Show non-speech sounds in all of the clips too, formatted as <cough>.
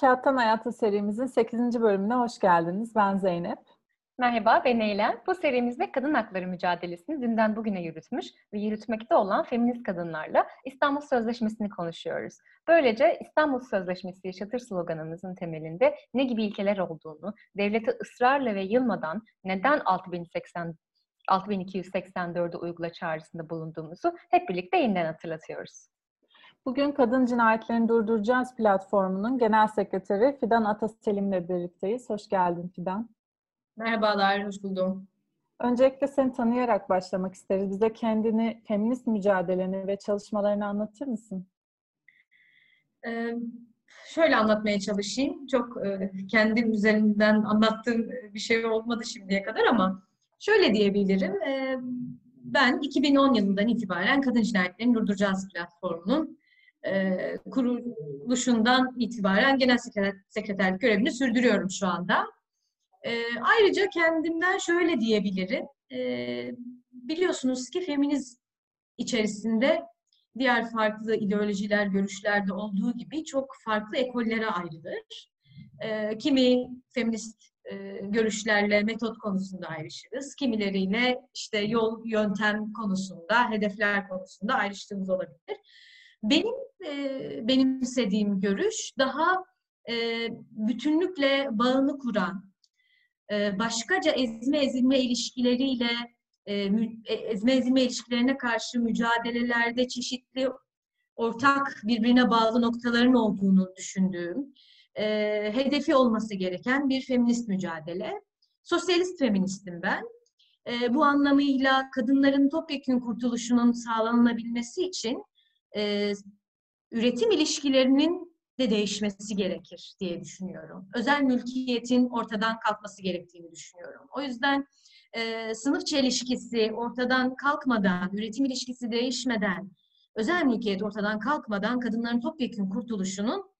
Kağıttan Hayata serimizin 8. bölümüne hoş geldiniz. Ben Zeynep. Merhaba, ben Eylem. Bu serimizde kadın hakları mücadelesini dünden bugüne yürütmüş ve yürütmekte olan feminist kadınlarla İstanbul Sözleşmesi'ni konuşuyoruz. Böylece İstanbul Sözleşmesi yaşatır sloganımızın temelinde ne gibi ilkeler olduğunu, devlete ısrarla ve yılmadan neden 6080 6284'ü uygula çağrısında bulunduğumuzu hep birlikte yeniden hatırlatıyoruz. Bugün Kadın Cinayetlerini Durduracağız platformunun genel sekreteri Fidan Ataselim'le birlikteyiz. Hoş geldin Fidan. Merhabalar, hoş buldum. Öncelikle seni tanıyarak başlamak isteriz. Bize kendini, feminist mücadeleni ve çalışmalarını anlatır mısın? Ee, şöyle anlatmaya çalışayım. Çok e, kendim üzerinden anlattığım bir şey olmadı şimdiye kadar ama şöyle diyebilirim. E, ben 2010 yılından itibaren Kadın Cinayetlerini Durduracağız platformunun e, kuruluşundan itibaren genel sekreterlik görevini sürdürüyorum şu anda. E, ayrıca kendimden şöyle diyebilirim. E, biliyorsunuz ki feminizm içerisinde diğer farklı ideolojiler, görüşlerde olduğu gibi çok farklı ekollere ayrılır. E, kimi feminist e, görüşlerle metot konusunda ayrışırız. Kimileriyle işte yol, yöntem konusunda, hedefler konusunda ayrıştığımız olabilir. Benim e, benimsediğim görüş daha e, bütünlükle bağını kuran, e, başkaca ezme ezilme ilişkileriyle e, e, ezme ezilme ilişkilerine karşı mücadelelerde çeşitli ortak birbirine bağlı noktaların olduğunu düşündüğüm, e, hedefi olması gereken bir feminist mücadele. Sosyalist feministim ben. E, bu anlamıyla kadınların topyekün kurtuluşunun sağlanabilmesi için e, üretim ilişkilerinin de değişmesi gerekir diye düşünüyorum. Özel mülkiyetin ortadan kalkması gerektiğini düşünüyorum. O yüzden e, sınıf çelişkisi ortadan kalkmadan, üretim ilişkisi değişmeden, özel mülkiyet ortadan kalkmadan kadınların topyekun kurtuluşunun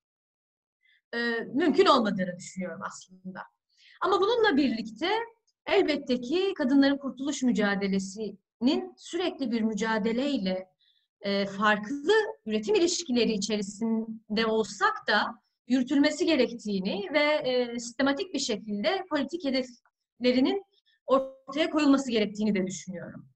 e, mümkün olmadığını düşünüyorum aslında. Ama bununla birlikte elbette ki kadınların kurtuluş mücadelesinin sürekli bir mücadeleyle e, farklı üretim ilişkileri içerisinde olsak da yürütülmesi gerektiğini ve e, sistematik bir şekilde politik hedeflerinin ortaya koyulması gerektiğini de düşünüyorum.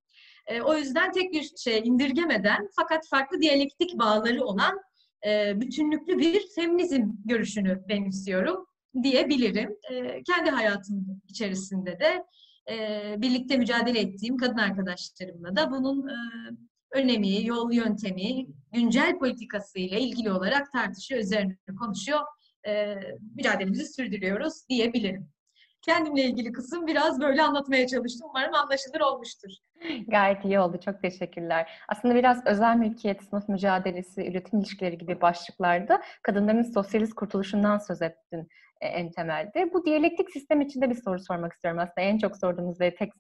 E, o yüzden tek bir şey indirgemeden fakat farklı diyalektik bağları olan e, bütünlüklü bir feminizm görüşünü benimsiyorum diyebilirim. Kendi hayatım içerisinde de birlikte mücadele ettiğim kadın arkadaşlarımla da bunun önemi, yol yöntemi, güncel politikası ile ilgili olarak tartışıyor, üzerine konuşuyor. E, mücadelemizi sürdürüyoruz diyebilirim. Kendimle ilgili kısım biraz böyle anlatmaya çalıştım. Umarım anlaşılır olmuştur. Gayet iyi oldu. Çok teşekkürler. Aslında biraz özel mülkiyet, sınıf mücadelesi, üretim ilişkileri gibi başlıklarda kadınların sosyalist kurtuluşundan söz ettin en temelde. Bu diyalektik sistem içinde bir soru sormak istiyorum aslında. En çok sorduğumuz ve tek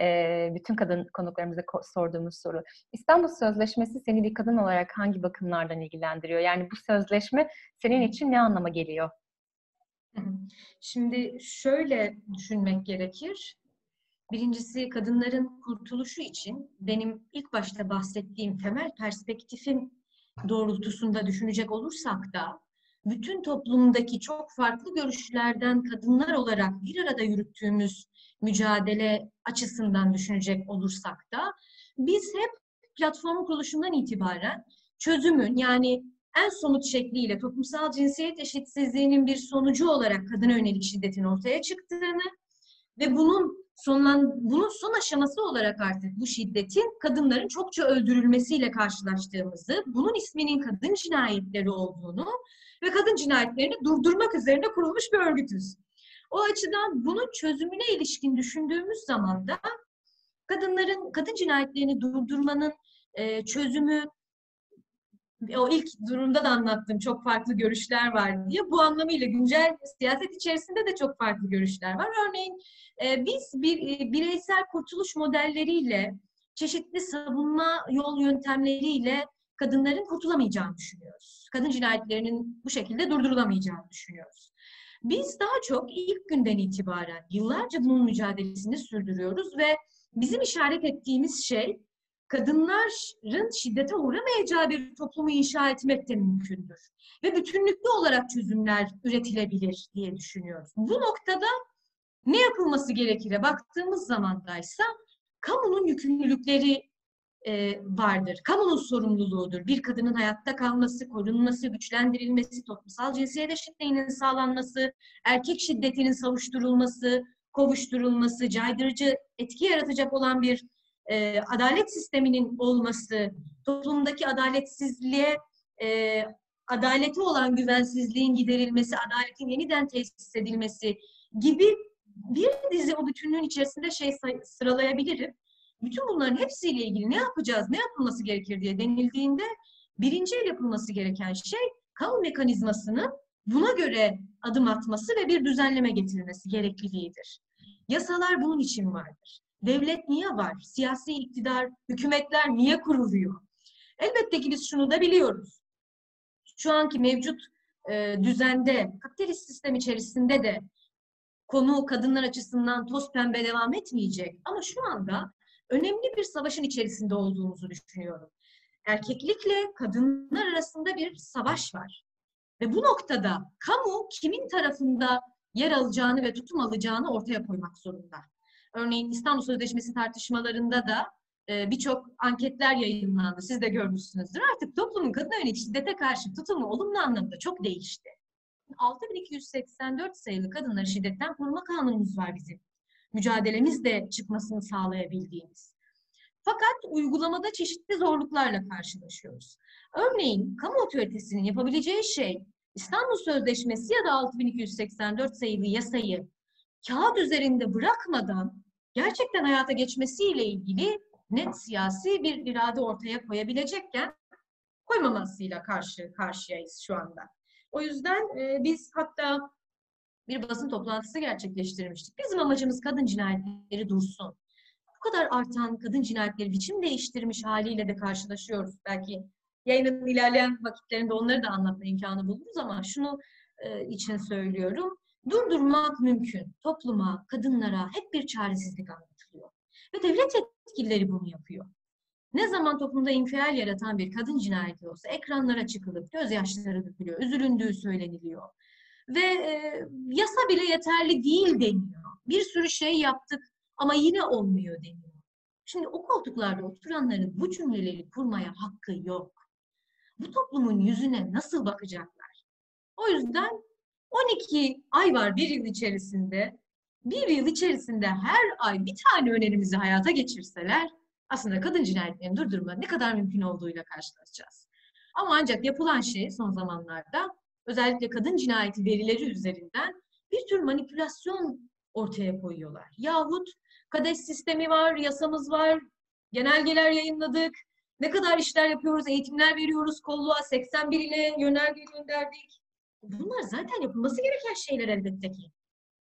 e, bütün kadın konuklarımıza sorduğumuz soru. İstanbul Sözleşmesi seni bir kadın olarak hangi bakımlardan ilgilendiriyor? Yani bu sözleşme senin için ne anlama geliyor? Şimdi şöyle düşünmek gerekir. Birincisi kadınların kurtuluşu için benim ilk başta bahsettiğim temel perspektifin doğrultusunda düşünecek olursak da bütün toplumdaki çok farklı görüşlerden kadınlar olarak bir arada yürüttüğümüz mücadele açısından düşünecek olursak da biz hep platform kuruluşundan itibaren çözümün yani en somut şekliyle toplumsal cinsiyet eşitsizliğinin bir sonucu olarak kadına yönelik şiddetin ortaya çıktığını ve bunun sonlan bunun son aşaması olarak artık bu şiddetin kadınların çokça öldürülmesiyle karşılaştığımızı, bunun isminin kadın cinayetleri olduğunu ve kadın cinayetlerini durdurmak üzerine kurulmuş bir örgütüz. O açıdan bunun çözümüne ilişkin düşündüğümüz zaman da kadınların kadın cinayetlerini durdurmanın çözümü o ilk durumda da anlattığım çok farklı görüşler var diye bu anlamıyla güncel siyaset içerisinde de çok farklı görüşler var. Örneğin e, biz bir e, bireysel kurtuluş modelleriyle çeşitli savunma yol yöntemleriyle kadınların kurtulamayacağını düşünüyoruz. Kadın cinayetlerinin bu şekilde durdurulamayacağını düşünüyoruz. Biz daha çok ilk günden itibaren yıllarca bunun mücadelesini sürdürüyoruz ve bizim işaret ettiğimiz şey kadınların şiddete uğramayacağı bir toplumu inşa etmek de mümkündür. Ve bütünlüklü olarak çözümler üretilebilir diye düşünüyoruz. Bu noktada ne yapılması gerekire baktığımız zamandaysa kamunun yükümlülükleri e, vardır. Kamunun sorumluluğudur. Bir kadının hayatta kalması, korunması, güçlendirilmesi, toplumsal cinsiyet eşitliğinin sağlanması, erkek şiddetinin savuşturulması, kovuşturulması, caydırıcı etki yaratacak olan bir e, adalet sisteminin olması, toplumdaki adaletsizliğe, e, adaleti olan güvensizliğin giderilmesi, adaletin yeniden tesis edilmesi gibi bir dizi o bütünlüğün içerisinde şey sıralayabilirim. Bütün bunların hepsiyle ilgili ne yapacağız, ne yapılması gerekir diye denildiğinde birinci el yapılması gereken şey kamu mekanizmasının buna göre adım atması ve bir düzenleme getirilmesi gerekliliğidir. Yasalar bunun için vardır. Devlet niye var? Siyasi iktidar, hükümetler niye kuruluyor? Elbette ki biz şunu da biliyoruz. Şu anki mevcut e, düzende, kapitalist sistem içerisinde de konu kadınlar açısından toz pembe devam etmeyecek. Ama şu anda önemli bir savaşın içerisinde olduğumuzu düşünüyorum. Erkeklikle kadınlar arasında bir savaş var. Ve bu noktada kamu kimin tarafında yer alacağını ve tutum alacağını ortaya koymak zorunda. Örneğin İstanbul Sözleşmesi tartışmalarında da e, birçok anketler yayınlandı. Siz de görmüşsünüzdür. Artık toplumun kadına yönelik şiddete karşı tutumu olumlu anlamda çok değişti. 6284 sayılı kadınları şiddetten koruma kanunumuz var bizim. Mücadelemizde çıkmasını sağlayabildiğimiz. Fakat uygulamada çeşitli zorluklarla karşılaşıyoruz. Örneğin kamu otoritesinin yapabileceği şey İstanbul Sözleşmesi ya da 6284 sayılı yasayı kağıt üzerinde bırakmadan gerçekten hayata geçmesiyle ilgili net siyasi bir irade ortaya koyabilecekken koymamasıyla karşı karşıyayız şu anda. O yüzden e, biz hatta bir basın toplantısı gerçekleştirmiştik. Bizim amacımız kadın cinayetleri dursun. Bu kadar artan kadın cinayetleri biçim değiştirmiş haliyle de karşılaşıyoruz. Belki yayının ilerleyen vakitlerinde onları da anlatma imkanı buluruz ama şunu e, için söylüyorum. Durdurmak mümkün. Topluma, kadınlara hep bir çaresizlik anlatılıyor. Ve devlet yetkilileri bunu yapıyor. Ne zaman toplumda infial yaratan bir kadın cinayeti olsa ekranlara çıkılıp gözyaşları dökülüyor, üzülündüğü söyleniliyor. Ve e, yasa bile yeterli değil deniyor. Bir sürü şey yaptık ama yine olmuyor deniyor. Şimdi o koltuklarda oturanların bu cümleleri kurmaya hakkı yok. Bu toplumun yüzüne nasıl bakacaklar? O yüzden 12 ay var bir yıl içerisinde. Bir yıl içerisinde her ay bir tane önerimizi hayata geçirseler aslında kadın cinayetlerini durdurma ne kadar mümkün olduğuyla karşılaşacağız. Ama ancak yapılan şey son zamanlarda özellikle kadın cinayeti verileri üzerinden bir tür manipülasyon ortaya koyuyorlar. Yahut kades sistemi var, yasamız var, genelgeler yayınladık, ne kadar işler yapıyoruz, eğitimler veriyoruz, kolluğa 81 ile yönerge gönderdik. Bunlar zaten yapılması gereken şeyler elbette ki.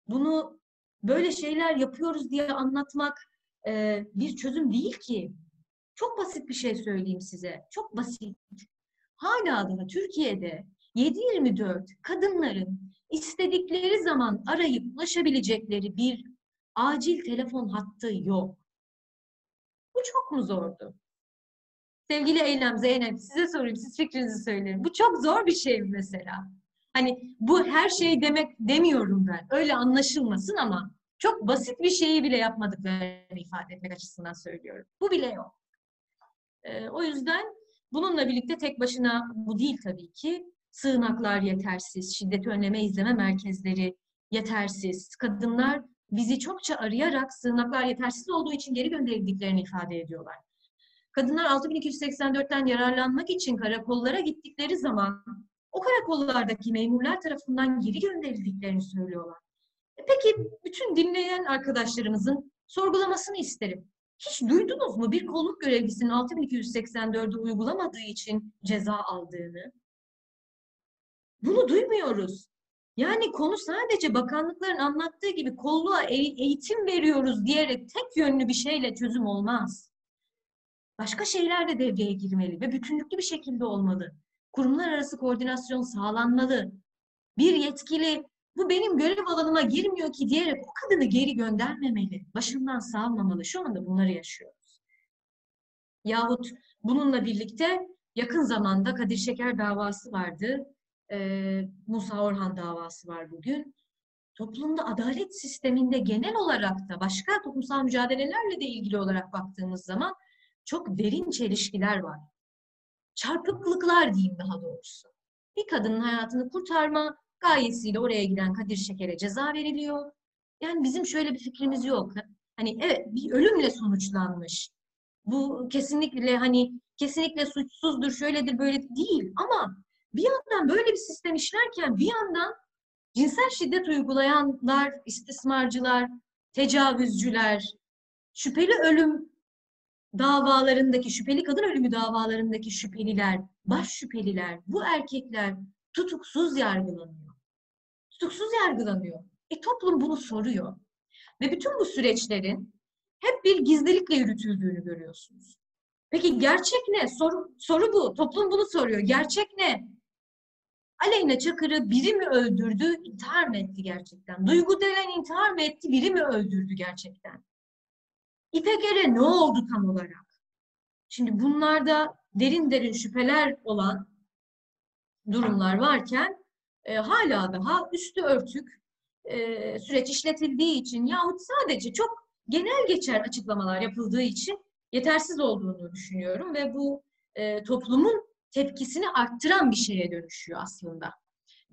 Bunu böyle şeyler yapıyoruz diye anlatmak e, bir çözüm değil ki. Çok basit bir şey söyleyeyim size. Çok basit. Hala da Türkiye'de 7-24 kadınların istedikleri zaman arayıp ulaşabilecekleri bir acil telefon hattı yok. Bu çok mu zordu? Sevgili Eylem, Zeynep size sorayım, siz fikrinizi söyleyin. Bu çok zor bir şey mesela. Hani bu her şey demek demiyorum ben. Öyle anlaşılmasın ama çok basit bir şeyi bile yapmadıklarını ifade etmek açısından söylüyorum. Bu bile yok. Ee, o yüzden bununla birlikte tek başına bu değil tabii ki. Sığınaklar yetersiz, şiddet önleme izleme merkezleri yetersiz. Kadınlar bizi çokça arayarak sığınaklar yetersiz olduğu için geri gönderildiklerini ifade ediyorlar. Kadınlar 6284'ten yararlanmak için karakollara gittikleri zaman o karakollardaki memurlar tarafından geri gönderildiklerini söylüyorlar. E peki bütün dinleyen arkadaşlarımızın sorgulamasını isterim. Hiç duydunuz mu bir kolluk görevlisinin 6284'ü uygulamadığı için ceza aldığını? Bunu duymuyoruz. Yani konu sadece bakanlıkların anlattığı gibi kolluğa eğitim veriyoruz diyerek tek yönlü bir şeyle çözüm olmaz. Başka şeyler de devreye girmeli ve bütünlüklü bir şekilde olmalı. Kurumlar arası koordinasyon sağlanmalı. Bir yetkili bu benim görev alanıma girmiyor ki diyerek o kadını geri göndermemeli. Başından savmamalı. Şu anda bunları yaşıyoruz. Yahut bununla birlikte yakın zamanda Kadir Şeker davası vardı. Musa Orhan davası var bugün. Toplumda adalet sisteminde genel olarak da başka toplumsal mücadelelerle de ilgili olarak baktığımız zaman çok derin çelişkiler var. Çarpıklıklar diyeyim daha doğrusu. Bir kadının hayatını kurtarma gayesiyle oraya giden Kadir Şeker'e ceza veriliyor. Yani bizim şöyle bir fikrimiz yok. Hani evet bir ölümle sonuçlanmış. Bu kesinlikle hani kesinlikle suçsuzdur, şöyledir, böyle değil. Ama bir yandan böyle bir sistem işlerken bir yandan cinsel şiddet uygulayanlar, istismarcılar, tecavüzcüler, şüpheli ölüm davalarındaki, şüpheli kadın ölümü davalarındaki şüpheliler, baş şüpheliler, bu erkekler tutuksuz yargılanıyor. Tutuksuz yargılanıyor. E toplum bunu soruyor. Ve bütün bu süreçlerin hep bir gizlilikle yürütüldüğünü görüyorsunuz. Peki gerçek ne? Soru, soru bu. Toplum bunu soruyor. Gerçek ne? Aleyna Çakır'ı biri mi öldürdü, intihar mı etti gerçekten? Duygu Delen intihar mı etti, biri mi öldürdü gerçekten? İpek Er'e ne oldu tam olarak? Şimdi bunlarda derin derin şüpheler olan durumlar varken e, hala daha üstü örtük e, süreç işletildiği için yahut sadece çok genel geçer açıklamalar yapıldığı için yetersiz olduğunu düşünüyorum ve bu e, toplumun tepkisini arttıran bir şeye dönüşüyor aslında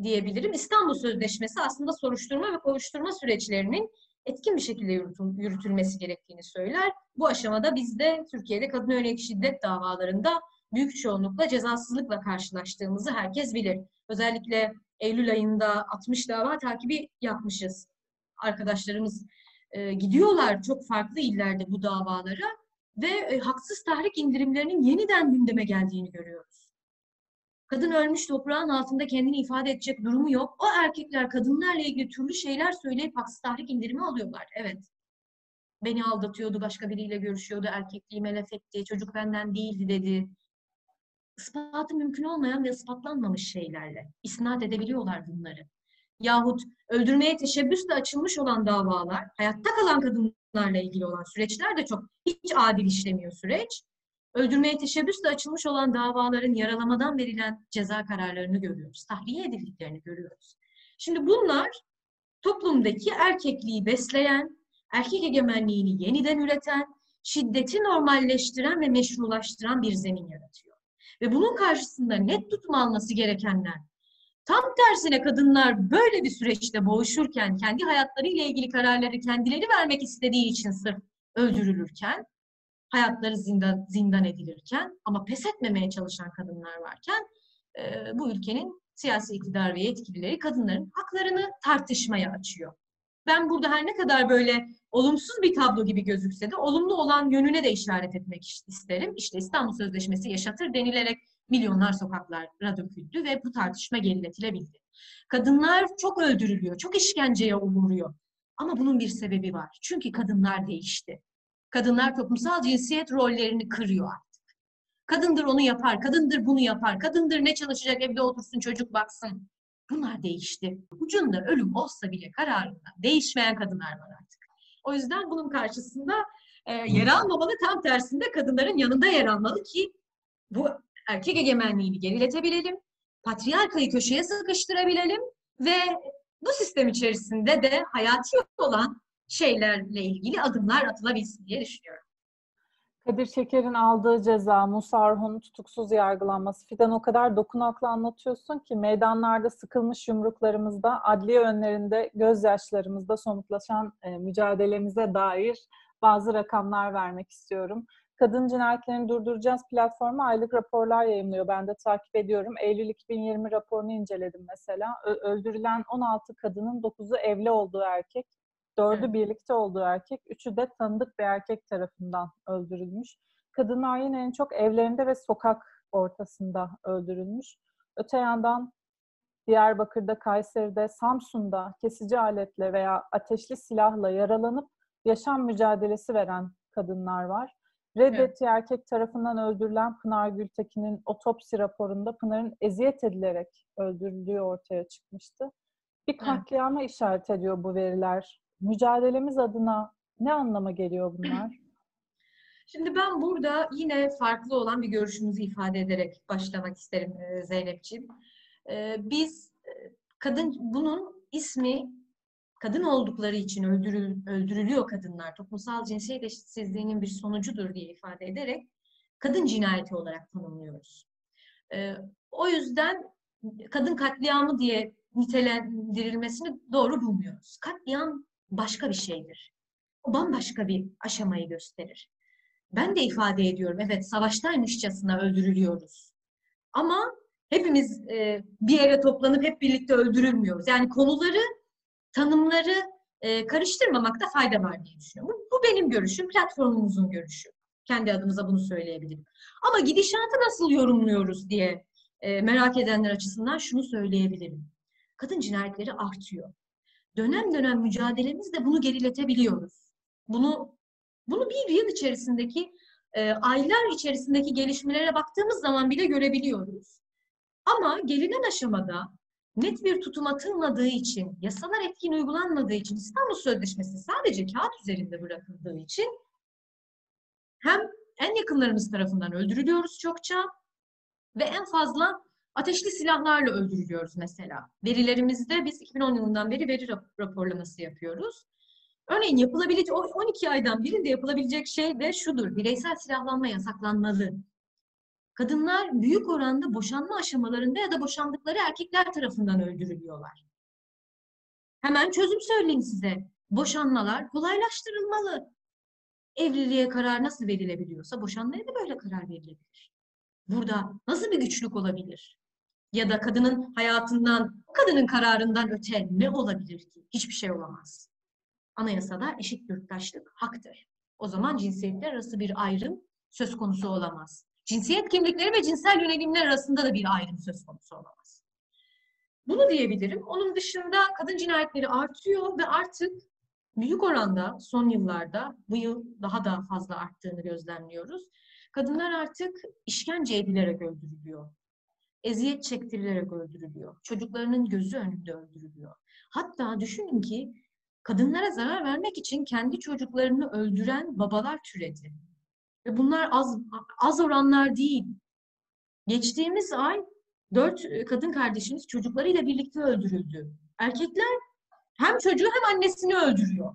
diyebilirim. İstanbul Sözleşmesi aslında soruşturma ve kovuşturma süreçlerinin etkin bir şekilde yürütülmesi gerektiğini söyler. Bu aşamada biz de Türkiye'de kadın yönelik şiddet davalarında büyük çoğunlukla cezasızlıkla karşılaştığımızı herkes bilir. Özellikle Eylül ayında 60 dava takibi yapmışız. Arkadaşlarımız e, gidiyorlar çok farklı illerde bu davalara ve e, haksız tahrik indirimlerinin yeniden gündeme geldiğini görüyoruz. Kadın ölmüş toprağın altında kendini ifade edecek durumu yok. O erkekler kadınlarla ilgili türlü şeyler söyleyip haksız tahrik indirimi alıyorlar. Evet. Beni aldatıyordu, başka biriyle görüşüyordu, erkekliğime laf etti, çocuk benden değildi dedi. Ispatı mümkün olmayan ve ispatlanmamış şeylerle isnat edebiliyorlar bunları. Yahut öldürmeye teşebbüsle açılmış olan davalar, hayatta kalan kadınlarla ilgili olan süreçler de çok hiç adil işlemiyor süreç öldürmeye teşebbüsle açılmış olan davaların yaralamadan verilen ceza kararlarını görüyoruz. Tahliye edildiklerini görüyoruz. Şimdi bunlar toplumdaki erkekliği besleyen, erkek egemenliğini yeniden üreten, şiddeti normalleştiren ve meşrulaştıran bir zemin yaratıyor. Ve bunun karşısında net tutma alması gerekenler, tam tersine kadınlar böyle bir süreçte boğuşurken, kendi hayatlarıyla ilgili kararları kendileri vermek istediği için sırf öldürülürken, hayatları zindan, zindan edilirken ama pes etmemeye çalışan kadınlar varken e, bu ülkenin siyasi iktidar ve yetkilileri kadınların haklarını tartışmaya açıyor. Ben burada her ne kadar böyle olumsuz bir tablo gibi gözükse de olumlu olan yönüne de işaret etmek isterim. İşte İstanbul Sözleşmesi yaşatır denilerek milyonlar sokaklara döküldü ve bu tartışma geriletilebildi. Kadınlar çok öldürülüyor, çok işkenceye uğruyor. Ama bunun bir sebebi var. Çünkü kadınlar değişti. Kadınlar toplumsal cinsiyet rollerini kırıyor artık. Kadındır onu yapar, kadındır bunu yapar, kadındır ne çalışacak evde otursun çocuk baksın. Bunlar değişti. Ucunda ölüm olsa bile kararında değişmeyen kadınlar var artık. O yüzden bunun karşısında e, yer almamalı, tam tersinde kadınların yanında yer almalı ki bu erkek egemenliğini geriletebilelim, patriarkayı köşeye sıkıştırabilelim ve bu sistem içerisinde de hayati olan şeylerle ilgili adımlar atılabilsin diye düşünüyorum. Kadir Şeker'in aldığı ceza, Musa Arhon'un tutuksuz yargılanması. Fidan o kadar dokunaklı anlatıyorsun ki meydanlarda sıkılmış yumruklarımızda, adliye önlerinde gözyaşlarımızda somutlaşan e, mücadelemize dair bazı rakamlar vermek istiyorum. Kadın cinayetlerini durduracağız platformu aylık raporlar yayınlıyor. Ben de takip ediyorum. Eylül 2020 raporunu inceledim mesela. Ö- öldürülen 16 kadının 9'u evli olduğu erkek. Dördü evet. birlikte olduğu erkek, üçü de tanıdık bir erkek tarafından öldürülmüş. Kadınlar yine en çok evlerinde ve sokak ortasında öldürülmüş. Öte yandan Diyarbakır'da, Kayseri'de, Samsun'da kesici aletle veya ateşli silahla yaralanıp yaşam mücadelesi veren kadınlar var. Reddettiği evet. erkek tarafından öldürülen Pınar Gültekin'in otopsi raporunda Pınar'ın eziyet edilerek öldürüldüğü ortaya çıkmıştı. Bir katliama evet. işaret ediyor bu veriler mücadelemiz adına ne anlama geliyor bunlar? <clears throat> Şimdi ben burada yine farklı olan bir görüşümüzü ifade ederek başlamak isterim e, Zeynepciğim. E, biz e, kadın bunun ismi kadın oldukları için öldürül, öldürülüyor kadınlar. Toplumsal cinsiyet eşitsizliğinin bir sonucudur diye ifade ederek kadın cinayeti olarak tanımlıyoruz. O yüzden kadın katliamı diye nitelendirilmesini doğru bulmuyoruz. Katliam başka bir şeydir. O bambaşka bir aşamayı gösterir. Ben de ifade ediyorum, evet savaştaymışçasına öldürülüyoruz. Ama hepimiz e, bir yere toplanıp hep birlikte öldürülmüyoruz. Yani konuları, tanımları e, karıştırmamakta fayda var diye düşünüyorum. Bu, bu benim görüşüm, platformumuzun görüşü. Kendi adımıza bunu söyleyebilirim. Ama gidişatı nasıl yorumluyoruz diye e, merak edenler açısından şunu söyleyebilirim. Kadın cinayetleri artıyor. Dönem dönem mücadelemizde bunu geriletebiliyoruz. Bunu bunu bir yıl içerisindeki e, aylar içerisindeki gelişmelere baktığımız zaman bile görebiliyoruz. Ama gelinen aşamada net bir tutum atılmadığı için, yasalar etkin uygulanmadığı için, İstanbul Sözleşmesi sadece kağıt üzerinde bırakıldığı için hem en yakınlarımız tarafından öldürülüyoruz çokça ve en fazla ateşli silahlarla öldürülüyoruz mesela. Verilerimizde biz 2010 yılından beri veri raporlaması yapıyoruz. Örneğin yapılabilecek, 12 aydan birinde yapılabilecek şey de şudur. Bireysel silahlanma yasaklanmalı. Kadınlar büyük oranda boşanma aşamalarında ya da boşandıkları erkekler tarafından öldürülüyorlar. Hemen çözüm söyleyeyim size. Boşanmalar kolaylaştırılmalı. Evliliğe karar nasıl verilebiliyorsa boşanmaya da böyle karar verilebilir. Burada nasıl bir güçlük olabilir? Ya da kadının hayatından, kadının kararından öte ne olabilir ki? Hiçbir şey olamaz. Anayasada eşit yurttaşlık haktır. O zaman cinsiyetler arası bir ayrım söz konusu olamaz. Cinsiyet kimlikleri ve cinsel yönelimler arasında da bir ayrım söz konusu olamaz. Bunu diyebilirim. Onun dışında kadın cinayetleri artıyor ve artık büyük oranda son yıllarda, bu yıl daha da fazla arttığını gözlemliyoruz. Kadınlar artık işkence edilerek öldürülüyor. Eziyet çektirilerek öldürülüyor. Çocuklarının gözü önünde öldürülüyor. Hatta düşünün ki kadınlara zarar vermek için kendi çocuklarını öldüren babalar türedi. Ve bunlar az, az oranlar değil. Geçtiğimiz ay dört e, kadın kardeşimiz çocuklarıyla birlikte öldürüldü. Erkekler hem çocuğu hem annesini öldürüyor.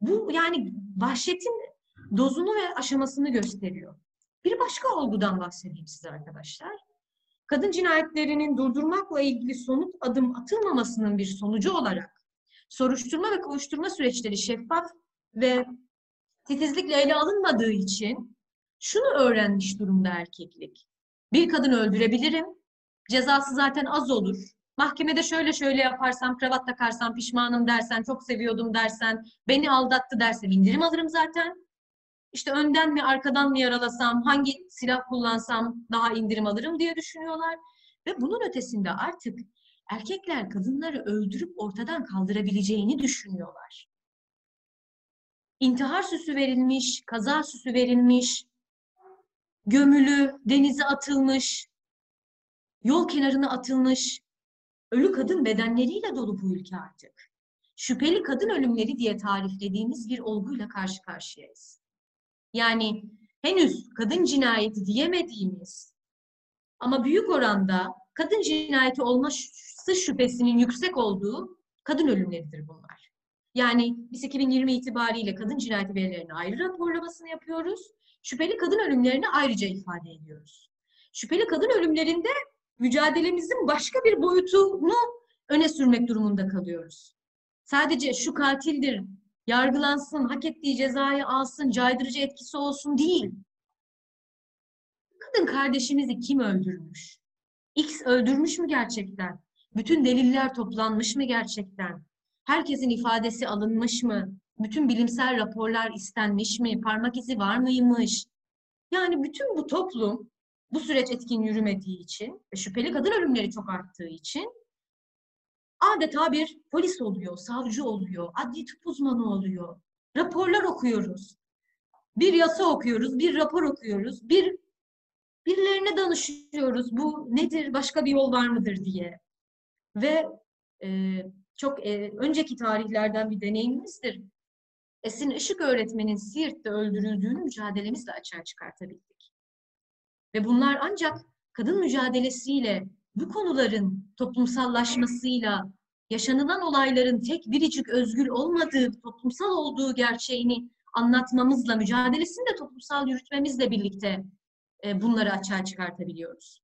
Bu yani vahşetin dozunu ve aşamasını gösteriyor. Bir başka olgudan bahsedeyim size arkadaşlar. Kadın cinayetlerinin durdurmakla ilgili somut adım atılmamasının bir sonucu olarak soruşturma ve kovuşturma süreçleri şeffaf ve titizlikle ele alınmadığı için şunu öğrenmiş durumda erkeklik. Bir kadın öldürebilirim, cezası zaten az olur. Mahkemede şöyle şöyle yaparsam, kravat takarsam, pişmanım dersen, çok seviyordum dersen, beni aldattı dersen indirim alırım zaten. İşte önden mi arkadan mı yaralasam, hangi silah kullansam daha indirim alırım diye düşünüyorlar. Ve bunun ötesinde artık erkekler kadınları öldürüp ortadan kaldırabileceğini düşünüyorlar. İntihar süsü verilmiş, kaza süsü verilmiş, gömülü, denize atılmış, yol kenarına atılmış, ölü kadın bedenleriyle dolu bu ülke artık. Şüpheli kadın ölümleri diye tariflediğimiz bir olguyla karşı karşıyayız. Yani henüz kadın cinayeti diyemediğimiz ama büyük oranda kadın cinayeti olması şüphesinin yüksek olduğu kadın ölümleridir bunlar. Yani biz 2020 itibariyle kadın cinayeti verilerini ayrı raporlamasını yapıyoruz. Şüpheli kadın ölümlerini ayrıca ifade ediyoruz. Şüpheli kadın ölümlerinde mücadelemizin başka bir boyutunu öne sürmek durumunda kalıyoruz. Sadece şu katildir, yargılansın, hak ettiği cezayı alsın, caydırıcı etkisi olsun değil. Kadın kardeşimizi kim öldürmüş? X öldürmüş mü gerçekten? Bütün deliller toplanmış mı gerçekten? Herkesin ifadesi alınmış mı? Bütün bilimsel raporlar istenmiş mi? Parmak izi var mıymış? Yani bütün bu toplum bu süreç etkin yürümediği için şüpheli kadın ölümleri çok arttığı için adeta bir polis oluyor, savcı oluyor, adli tıp uzmanı oluyor. Raporlar okuyoruz. Bir yasa okuyoruz, bir rapor okuyoruz, bir birilerine danışıyoruz. Bu nedir, başka bir yol var mıdır diye. Ve e, çok e, önceki tarihlerden bir deneyimimizdir. Esin Işık öğretmenin Siirt'te öldürüldüğünü mücadelemizle açığa çıkartabildik. Ve bunlar ancak kadın mücadelesiyle, bu konuların toplumsallaşmasıyla, yaşanılan olayların tek biricik özgür olmadığı, toplumsal olduğu gerçeğini anlatmamızla, mücadelesini de toplumsal yürütmemizle birlikte e, bunları açığa çıkartabiliyoruz.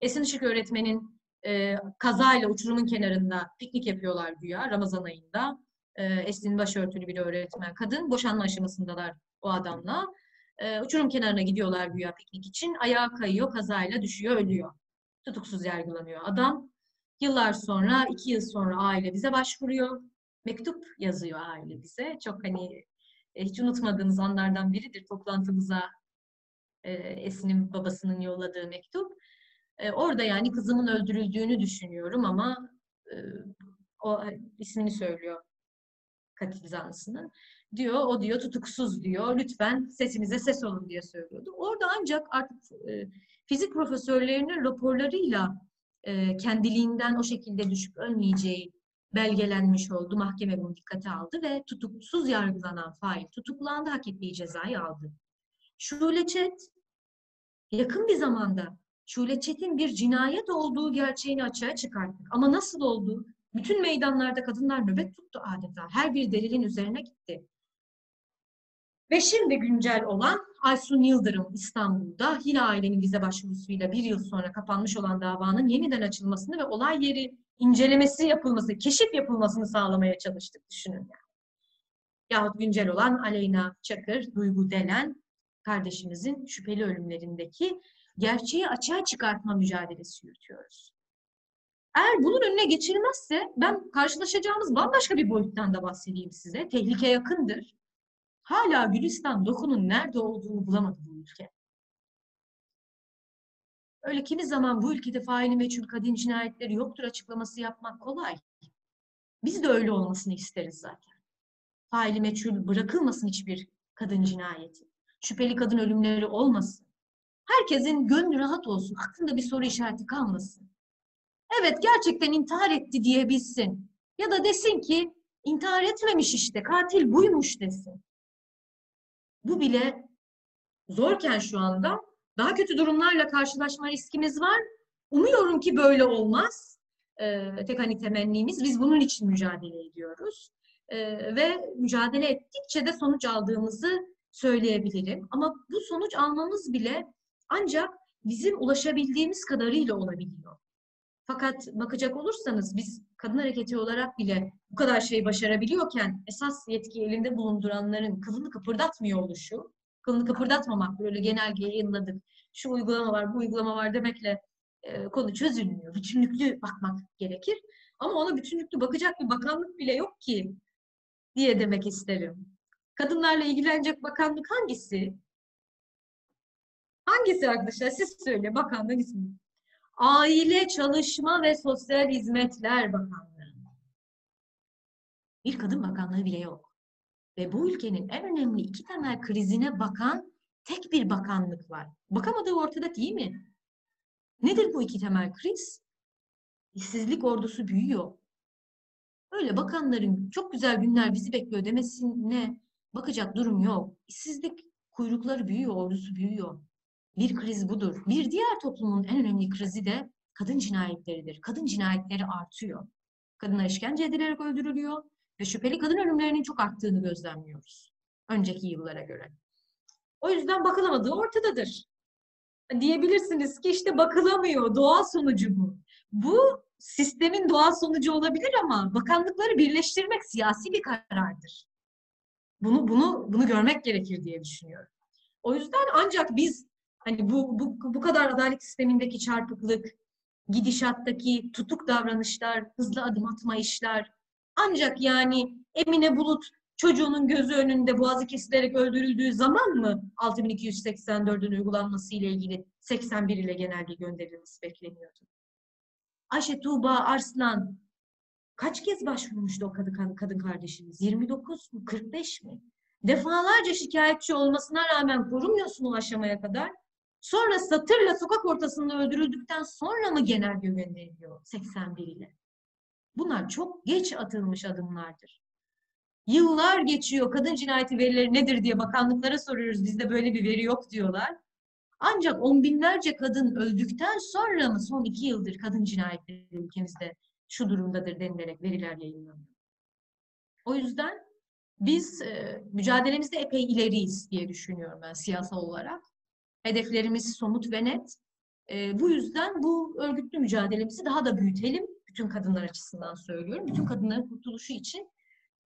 Esin Işık öğretmenin e, kazayla uçurumun kenarında piknik yapıyorlar güya Ramazan ayında. E, Esin başörtülü bir öğretmen kadın. Boşanma aşamasındalar o adamla. E, uçurum kenarına gidiyorlar güya piknik için. Ayağı kayıyor, kazayla düşüyor, ölüyor. Tutuksuz yargılanıyor adam. Yıllar sonra, iki yıl sonra aile bize başvuruyor. Mektup yazıyor aile bize. Çok hani e, hiç unutmadığımız anlardan biridir toplantımıza e, Esin'in babasının yolladığı mektup. E, orada yani kızımın öldürüldüğünü düşünüyorum ama e, o ismini söylüyor katil zanlısının. Diyor, o diyor tutuksuz diyor, lütfen sesinize ses olun diye söylüyordu. Orada ancak artık e, fizik profesörlerinin raporlarıyla e, kendiliğinden o şekilde düşüp ölmeyeceği belgelenmiş oldu. Mahkeme bunu dikkate aldı ve tutuksuz yargılanan fail tutuklandı, hak ettiği cezayı aldı. Şule Çet yakın bir zamanda Şule Çet'in bir cinayet olduğu gerçeğini açığa çıkarttık. Ama nasıl oldu? Bütün meydanlarda kadınlar nöbet tuttu adeta. Her bir delilin üzerine gitti. Ve şimdi güncel olan Aysun Yıldırım İstanbul'da yine ailenin vize başvurusuyla bir yıl sonra kapanmış olan davanın yeniden açılmasını ve olay yeri incelemesi yapılması, keşif yapılmasını sağlamaya çalıştık düşünün yani. Yahut güncel olan Aleyna Çakır, Duygu Delen kardeşimizin şüpheli ölümlerindeki gerçeği açığa çıkartma mücadelesi yürütüyoruz. Eğer bunun önüne geçilmezse ben karşılaşacağımız bambaşka bir boyuttan da bahsedeyim size. Tehlike yakındır. Hala Gülistan dokunun nerede olduğunu bulamadı bu ülke. Öyle kimi zaman bu ülkede faili meçhul kadın cinayetleri yoktur açıklaması yapmak kolay. Biz de öyle olmasını isteriz zaten. Faili meçhul bırakılmasın hiçbir kadın cinayeti. Şüpheli kadın ölümleri olmasın. Herkesin gönlü rahat olsun, aklında bir soru işareti kalmasın. Evet gerçekten intihar etti diyebilsin. Ya da desin ki intihar etmemiş işte, katil buymuş desin. Bu bile zorken şu anda daha kötü durumlarla karşılaşma riskimiz var. Umuyorum ki böyle olmaz. Ee, tek hani temennimiz biz bunun için mücadele ediyoruz. Ee, ve mücadele ettikçe de sonuç aldığımızı söyleyebilirim. Ama bu sonuç almamız bile ancak bizim ulaşabildiğimiz kadarıyla olabiliyor. Fakat bakacak olursanız biz kadın hareketi olarak bile bu kadar şeyi başarabiliyorken esas yetki elinde bulunduranların kılını kıpırdatmıyor oluşu, kılını kıpırdatmamak böyle genelge yayınladık, şu uygulama var, bu uygulama var demekle e, konu çözülmüyor. Bütünlüklü bakmak gerekir. Ama ona bütünlüklü bakacak bir bakanlık bile yok ki diye demek isterim. Kadınlarla ilgilenecek bakanlık hangisi? Hangisi arkadaşlar? Siz söyle bakanlığın ismi. Aile, Çalışma ve Sosyal Hizmetler Bakanlığı. Bir kadın bakanlığı bile yok. Ve bu ülkenin en önemli iki temel krizine bakan tek bir bakanlık var. Bakamadığı ortada değil mi? Nedir bu iki temel kriz? İşsizlik ordusu büyüyor. Öyle bakanların çok güzel günler bizi bekliyor demesine bakacak durum yok. İşsizlik kuyrukları büyüyor, ordusu büyüyor. Bir kriz budur. Bir diğer toplumun en önemli krizi de kadın cinayetleridir. Kadın cinayetleri artıyor. Kadınlar işkence edilerek öldürülüyor ve şüpheli kadın ölümlerinin çok arttığını gözlemliyoruz. Önceki yıllara göre. O yüzden bakılamadığı ortadadır. Diyebilirsiniz ki işte bakılamıyor, doğal sonucu bu. Bu sistemin doğal sonucu olabilir ama bakanlıkları birleştirmek siyasi bir karardır. Bunu bunu bunu görmek gerekir diye düşünüyorum. O yüzden ancak biz hani bu bu bu kadar adalet sistemindeki çarpıklık, gidişattaki tutuk davranışlar, hızlı adım atma işler ancak yani Emine Bulut çocuğunun gözü önünde boğazı kesilerek öldürüldüğü zaman mı 6284'ün uygulanması ile ilgili 81 ile genelge gönderilmesi bekleniyordu? Ayşe Tuğba Arslan kaç kez başvurmuştu o kadın, kadın kardeşimiz? 29 mu? 45 mi? Defalarca şikayetçi olmasına rağmen korumuyorsun o aşamaya kadar. Sonra satırla sokak ortasında öldürüldükten sonra mı genelge gönderiliyor 81 ile? Bunlar çok geç atılmış adımlardır. Yıllar geçiyor. Kadın cinayeti verileri nedir diye bakanlıklara soruyoruz. Bizde böyle bir veri yok diyorlar. Ancak on binlerce kadın öldükten sonra mı son iki yıldır kadın cinayetleri ülkemizde şu durumdadır denilerek veriler yayınlanıyor. O yüzden biz e, mücadelemizde epey ileriyiz diye düşünüyorum ben siyasal olarak. Hedeflerimiz somut ve net. E, bu yüzden bu örgütlü mücadelemizi daha da büyütelim. Bütün kadınlar açısından söylüyorum. Bütün kadınların kurtuluşu için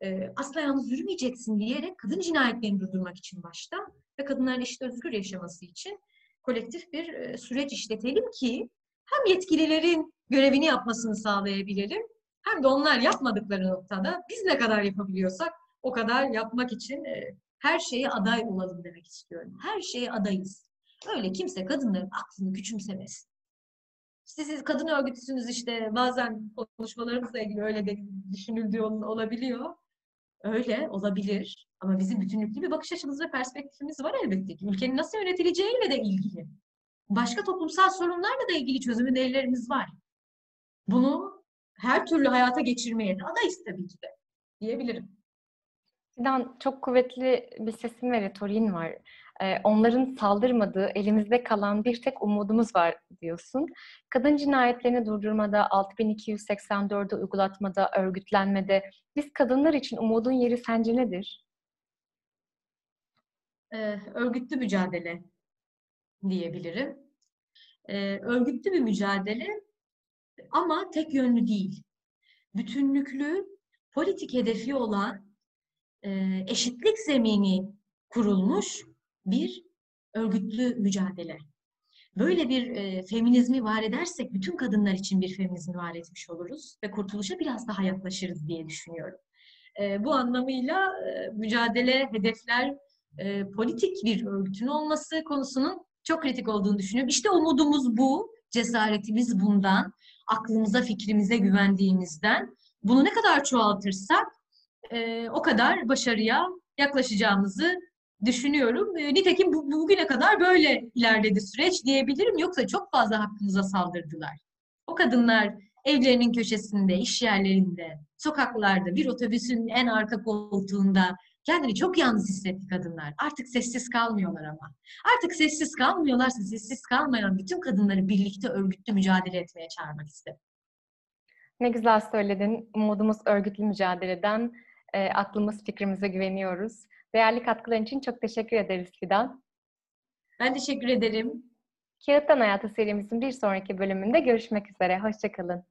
e, asla yalnız yürümeyeceksin diyerek kadın cinayetlerini durdurmak için başta ve kadınların eşit özgür yaşaması için kolektif bir e, süreç işletelim ki hem yetkililerin görevini yapmasını sağlayabilelim hem de onlar yapmadıkları noktada biz ne kadar yapabiliyorsak o kadar yapmak için e, her şeye aday olalım demek istiyorum. Her şeye adayız. Öyle kimse kadınların aklını küçümsemesin. İşte siz kadın örgütüsünüz işte bazen konuşmalarımızla ilgili öyle de düşünüldüğü olabiliyor. Öyle olabilir ama bizim bütünlüklü bir bakış açımız ve perspektifimiz var elbette ki. Ülkenin nasıl yönetileceğiyle de ilgili. Başka toplumsal sorunlarla da ilgili çözüm önerilerimiz var. Bunu her türlü hayata geçirmeye de adayız tabii ki de diyebilirim. Fidan çok kuvvetli bir sesin ve retoriğin var. Onların saldırmadığı, elimizde kalan bir tek umudumuz var diyorsun. Kadın cinayetlerini durdurmada, 6284'ü uygulatmada, örgütlenmede biz kadınlar için umudun yeri sence nedir? Örgütlü mücadele diyebilirim. Örgütlü bir mücadele ama tek yönlü değil. Bütünlüklü, politik hedefi olan eşitlik zemini kurulmuş bir örgütlü mücadele. Böyle bir e, feminizmi var edersek bütün kadınlar için bir feminizmi var etmiş oluruz ve kurtuluşa biraz daha yaklaşırız diye düşünüyorum. E, bu anlamıyla e, mücadele, hedefler, e, politik bir örgütün olması konusunun çok kritik olduğunu düşünüyorum. İşte umudumuz bu, cesaretimiz bundan, aklımıza, fikrimize güvendiğimizden. Bunu ne kadar çoğaltırsak e, o kadar başarıya yaklaşacağımızı düşünüyorum. E, nitekim bu, bugüne kadar böyle ilerledi süreç diyebilirim. Yoksa çok fazla hakkımıza saldırdılar. O kadınlar evlerinin köşesinde, iş yerlerinde, sokaklarda, bir otobüsün en arka koltuğunda kendini çok yalnız hissetti kadınlar. Artık sessiz kalmıyorlar ama. Artık sessiz kalmıyorlarsa sessiz kalmayan bütün kadınları birlikte örgütlü mücadele etmeye çağırmak istedim. Ne güzel söyledin. Umudumuz örgütlü mücadeleden. E, aklımız fikrimize güveniyoruz. Değerli katkıların için çok teşekkür ederiz Fidan. Ben teşekkür ederim. Kağıttan Hayata serimizin bir sonraki bölümünde görüşmek üzere. Hoşçakalın.